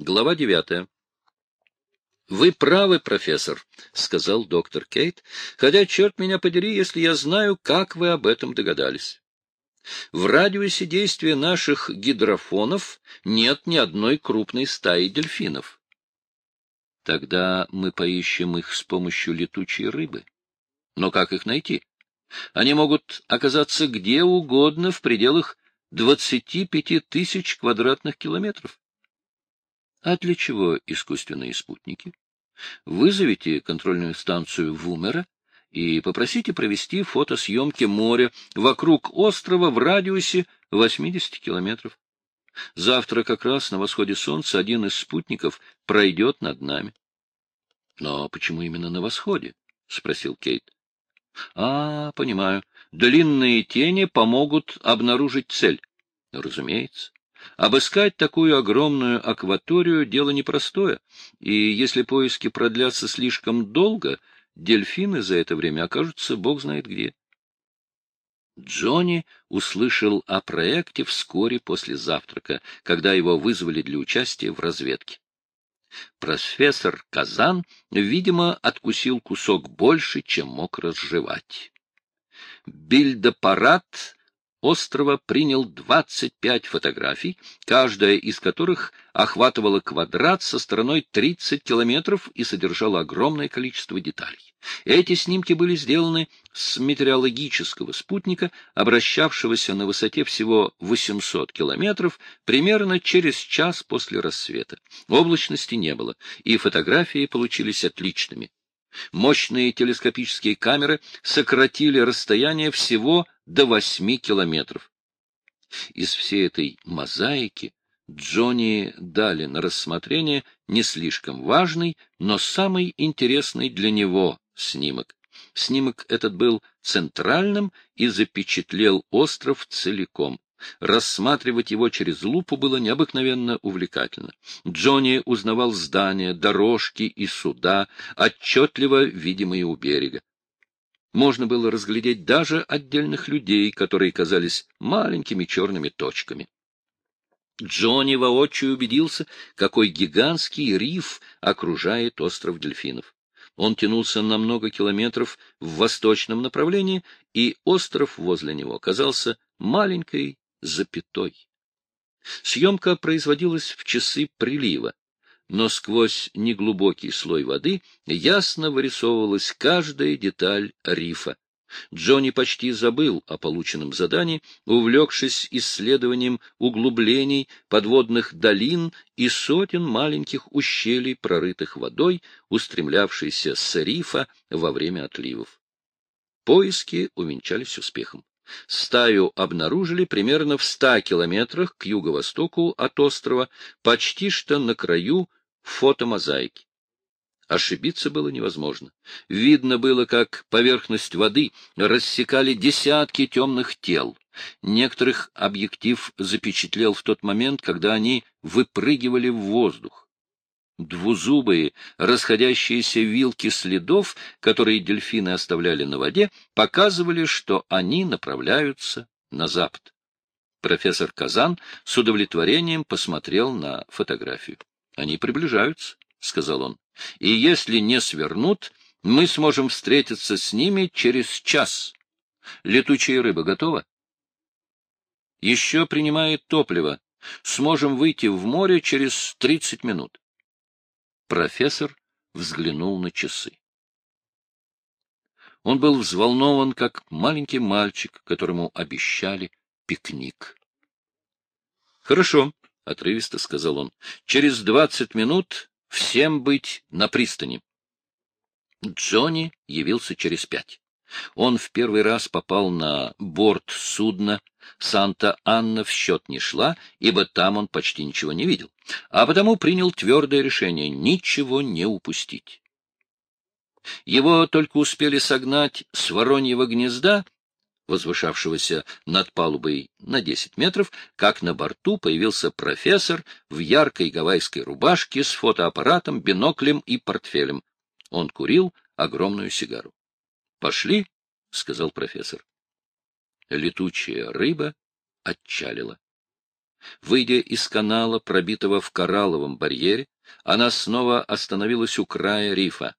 Глава девятая. «Вы правы, профессор», — сказал доктор Кейт, «хотя, черт меня подери, если я знаю, как вы об этом догадались. В радиусе действия наших гидрофонов нет ни одной крупной стаи дельфинов. Тогда мы поищем их с помощью летучей рыбы. Но как их найти? Они могут оказаться где угодно в пределах 25 тысяч квадратных километров. А для чего искусственные спутники? Вызовите контрольную станцию Вумера и попросите провести фотосъемки моря вокруг острова в радиусе 80 километров. Завтра как раз на восходе солнца один из спутников пройдет над нами. — Но почему именно на восходе? — спросил Кейт. — А, понимаю. Длинные тени помогут обнаружить цель. — Разумеется. Обыскать такую огромную акваторию — дело непростое, и если поиски продлятся слишком долго, дельфины за это время окажутся бог знает где. Джонни услышал о проекте вскоре после завтрака, когда его вызвали для участия в разведке. Профессор Казан, видимо, откусил кусок больше, чем мог разжевать. Бильдапарат острова принял 25 фотографий, каждая из которых охватывала квадрат со стороной 30 километров и содержала огромное количество деталей. Эти снимки были сделаны с метеорологического спутника, обращавшегося на высоте всего 800 километров, примерно через час после рассвета. Облачности не было, и фотографии получились отличными. Мощные телескопические камеры сократили расстояние всего до восьми километров. Из всей этой мозаики Джонни дали на рассмотрение не слишком важный, но самый интересный для него снимок. Снимок этот был центральным и запечатлел остров целиком. Рассматривать его через лупу было необыкновенно увлекательно. Джонни узнавал здания, дорожки и суда, отчетливо видимые у берега. Можно было разглядеть даже отдельных людей, которые казались маленькими черными точками. Джонни воочию убедился, какой гигантский риф окружает остров дельфинов. Он тянулся на много километров в восточном направлении, и остров возле него казался маленькой запятой. Съемка производилась в часы прилива, но сквозь неглубокий слой воды ясно вырисовывалась каждая деталь рифа. Джонни почти забыл о полученном задании, увлекшись исследованием углублений, подводных долин и сотен маленьких ущелий, прорытых водой, устремлявшейся с рифа во время отливов. Поиски увенчались успехом. Стаю обнаружили примерно в ста километрах к юго-востоку от острова, почти что на краю фотомозаики. Ошибиться было невозможно. Видно было, как поверхность воды рассекали десятки темных тел. Некоторых объектив запечатлел в тот момент, когда они выпрыгивали в воздух. Двузубые, расходящиеся вилки следов, которые дельфины оставляли на воде, показывали, что они направляются на запад. Профессор Казан с удовлетворением посмотрел на фотографию. — Они приближаются, — сказал он и если не свернут, мы сможем встретиться с ними через час. Летучая рыба готова? Еще принимает топливо. Сможем выйти в море через тридцать минут. Профессор взглянул на часы. Он был взволнован, как маленький мальчик, которому обещали пикник. — Хорошо, — отрывисто сказал он. — Через двадцать минут Всем быть на пристани. Джонни явился через пять. Он в первый раз попал на борт судна. Санта-Анна в счет не шла, ибо там он почти ничего не видел, а потому принял твердое решение ничего не упустить. Его только успели согнать с вороньего гнезда, возвышавшегося над палубой на десять метров, как на борту появился профессор в яркой гавайской рубашке с фотоаппаратом, биноклем и портфелем. Он курил огромную сигару. — Пошли, — сказал профессор. Летучая рыба отчалила. Выйдя из канала, пробитого в коралловом барьере, она снова остановилась у края рифа.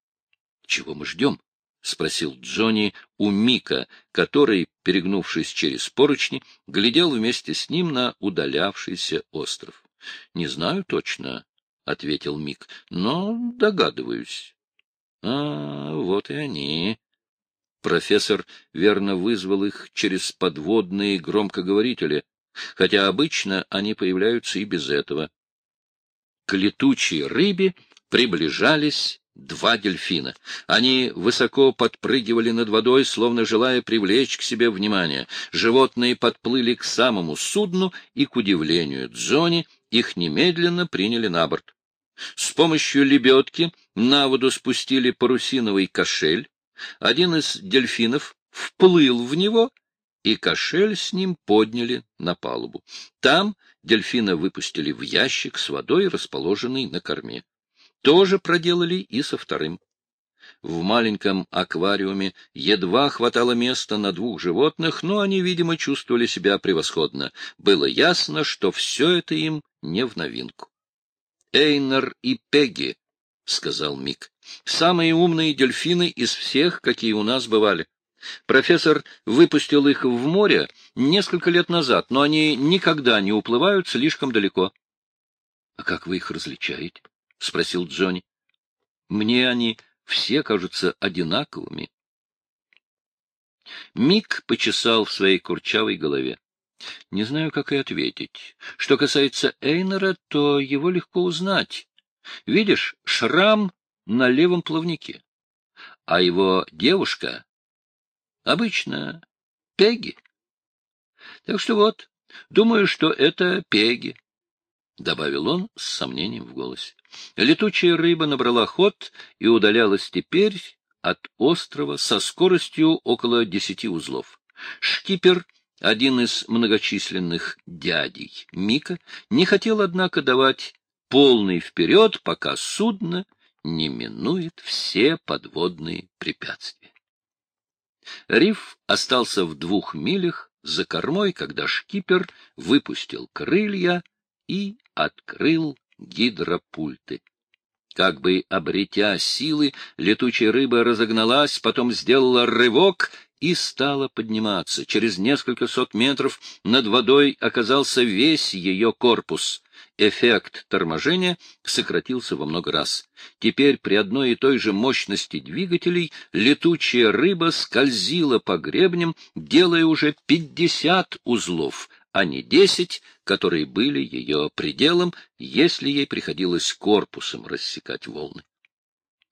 — Чего мы ждем? — спросил Джонни у Мика, который, перегнувшись через поручни, глядел вместе с ним на удалявшийся остров. — Не знаю точно, — ответил Мик, — но догадываюсь. — А, вот и они. Профессор верно вызвал их через подводные громкоговорители, хотя обычно они появляются и без этого. К летучей рыбе приближались два дельфина. Они высоко подпрыгивали над водой, словно желая привлечь к себе внимание. Животные подплыли к самому судну, и, к удивлению Джонни, их немедленно приняли на борт. С помощью лебедки на воду спустили парусиновый кошель. Один из дельфинов вплыл в него, и кошель с ним подняли на палубу. Там дельфина выпустили в ящик с водой, расположенный на корме. То же проделали и со вторым. В маленьком аквариуме едва хватало места на двух животных, но они, видимо, чувствовали себя превосходно. Было ясно, что все это им не в новинку. Эйнер и Пегги, — сказал Мик, — самые умные дельфины из всех, какие у нас бывали. Профессор выпустил их в море несколько лет назад, но они никогда не уплывают слишком далеко. — А как вы их различаете? — спросил Джонни. — Мне они все кажутся одинаковыми. Мик почесал в своей курчавой голове. Не знаю, как и ответить. Что касается Эйнера, то его легко узнать. Видишь, шрам на левом плавнике. А его девушка обычно Пеги. Так что вот, думаю, что это Пеги, — добавил он с сомнением в голосе. Летучая рыба набрала ход и удалялась теперь от острова со скоростью около десяти узлов. Шкипер — один из многочисленных дядей Мика не хотел, однако, давать полный вперед, пока судно не минует все подводные препятствия. Риф остался в двух милях за кормой, когда шкипер выпустил крылья и открыл гидропульты. Как бы обретя силы, летучая рыба разогналась, потом сделала рывок и стала подниматься. Через несколько сот метров над водой оказался весь ее корпус. Эффект торможения сократился во много раз. Теперь при одной и той же мощности двигателей летучая рыба скользила по гребням, делая уже пятьдесят узлов, а не десять, которые были ее пределом, если ей приходилось корпусом рассекать волны.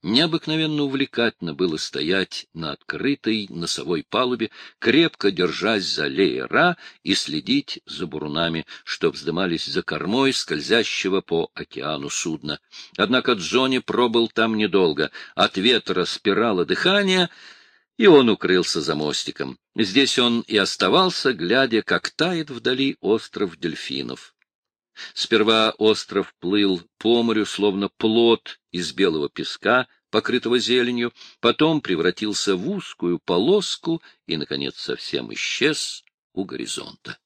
Необыкновенно увлекательно было стоять на открытой носовой палубе, крепко держась за леера и следить за бурунами, что вздымались за кормой скользящего по океану судна. Однако Джонни пробыл там недолго. От ветра спирала дыхания, и он укрылся за мостиком. Здесь он и оставался, глядя, как тает вдали остров дельфинов. Сперва остров плыл по морю, словно плод из белого песка, покрытого зеленью, потом превратился в узкую полоску и, наконец, совсем исчез у горизонта.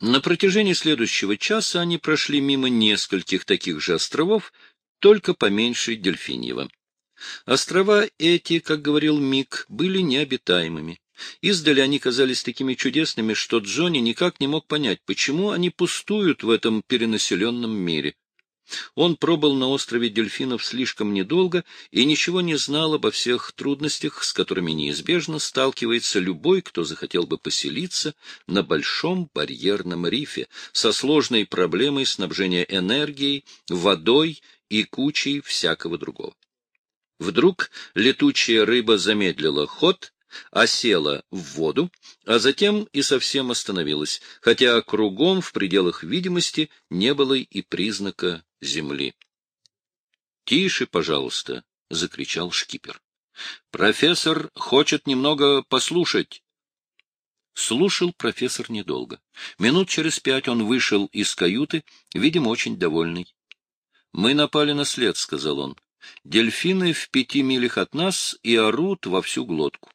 На протяжении следующего часа они прошли мимо нескольких таких же островов, только поменьше Дельфиньева. Острова эти, как говорил Мик, были необитаемыми. Издали они казались такими чудесными, что Джонни никак не мог понять, почему они пустуют в этом перенаселенном мире. Он пробыл на острове дельфинов слишком недолго и ничего не знал обо всех трудностях, с которыми неизбежно сталкивается любой, кто захотел бы поселиться на большом барьерном рифе со сложной проблемой снабжения энергией, водой и кучей всякого другого. Вдруг летучая рыба замедлила ход осела в воду, а затем и совсем остановилась, хотя кругом в пределах видимости не было и признака земли. — Тише, пожалуйста, — закричал шкипер. — Профессор хочет немного послушать. Слушал профессор недолго. Минут через пять он вышел из каюты, видимо, очень довольный. — Мы напали на след, — сказал он. — Дельфины в пяти милях от нас и орут во всю глотку.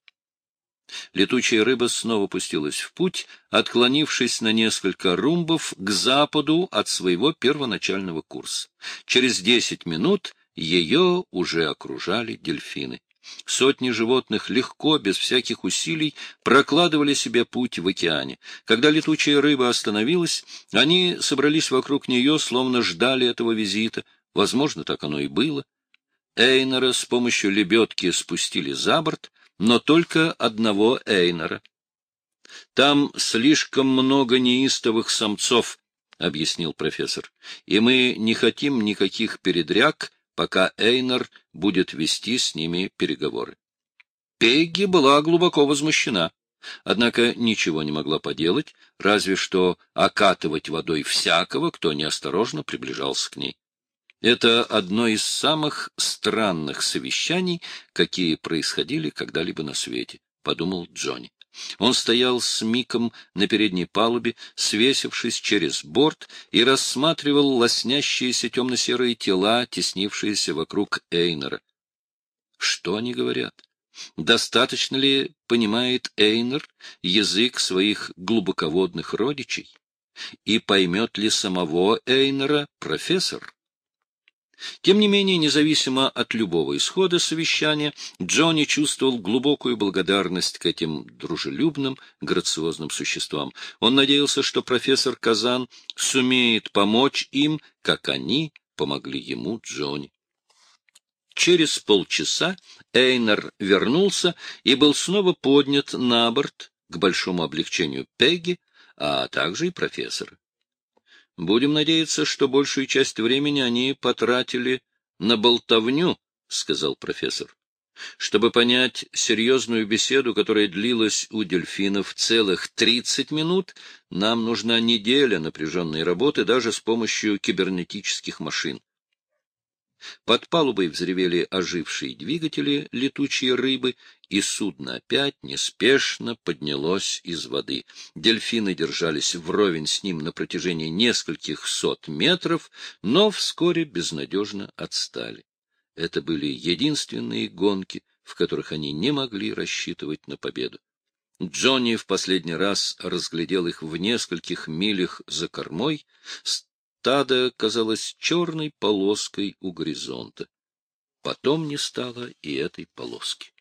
Летучая рыба снова пустилась в путь, отклонившись на несколько румбов к западу от своего первоначального курса. Через десять минут ее уже окружали дельфины. Сотни животных легко, без всяких усилий, прокладывали себе путь в океане. Когда летучая рыба остановилась, они собрались вокруг нее, словно ждали этого визита. Возможно, так оно и было. Эйнера с помощью лебедки спустили за борт, но только одного Эйнера. «Там слишком много неистовых самцов», — объяснил профессор, — «и мы не хотим никаких передряг, пока Эйнер будет вести с ними переговоры». Пегги была глубоко возмущена, однако ничего не могла поделать, разве что окатывать водой всякого, кто неосторожно приближался к ней. Это одно из самых странных совещаний, какие происходили когда-либо на свете, — подумал Джонни. Он стоял с Миком на передней палубе, свесившись через борт, и рассматривал лоснящиеся темно-серые тела, теснившиеся вокруг Эйнера. Что они говорят? Достаточно ли понимает Эйнер язык своих глубоководных родичей? И поймет ли самого Эйнера профессор? Тем не менее, независимо от любого исхода совещания, Джонни чувствовал глубокую благодарность к этим дружелюбным, грациозным существам. Он надеялся, что профессор Казан сумеет помочь им, как они помогли ему, Джонни. Через полчаса Эйнер вернулся и был снова поднят на борт к большому облегчению Пегги, а также и профессора. Будем надеяться, что большую часть времени они потратили на болтовню, — сказал профессор. Чтобы понять серьезную беседу, которая длилась у дельфинов целых тридцать минут, нам нужна неделя напряженной работы даже с помощью кибернетических машин. Под палубой взревели ожившие двигатели летучей рыбы, и судно опять неспешно поднялось из воды. Дельфины держались вровень с ним на протяжении нескольких сот метров, но вскоре безнадежно отстали. Это были единственные гонки, в которых они не могли рассчитывать на победу. Джонни в последний раз разглядел их в нескольких милях за кормой, стадо казалось черной полоской у горизонта. Потом не стало и этой полоски.